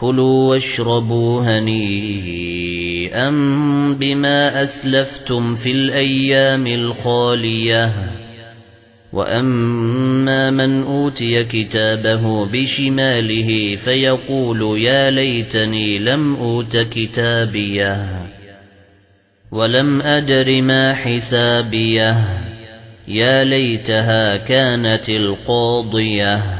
كُلُوا وَاشْرَبُوا هَنِيئًا بِمَا أَسْلَفْتُمْ فِي الْأَيَّامِ الْخَالِيَةِ. وَأَمَّا مَنْ أُوتِيَ كِتَابَهُ بِشِمَالِهِ فَيَقُولُ يَا لَيْتَنِي لَمْ أُوتَ كِتَابِيَهْ وَلَمْ أَدْرِ مَا حِسَابِيَهْ. يَا لَيْتَهَا كَانَتِ الْقَاضِيَةَ.